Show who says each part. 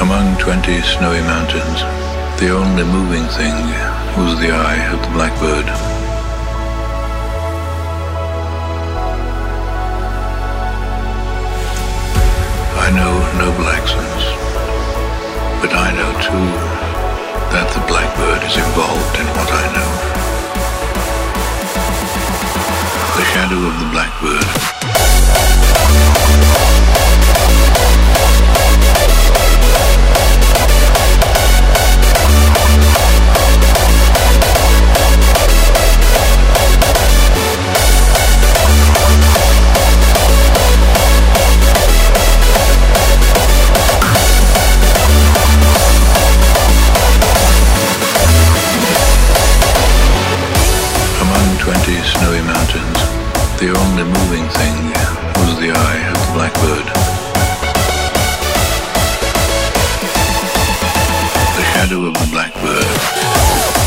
Speaker 1: Among 20 snowy mountains, the only moving thing was the eye of the blackbird. I know no Blacksons, but I know too that the of the blackbird. The only moving thing was the eye of the blackbird. The shadow of the blackbird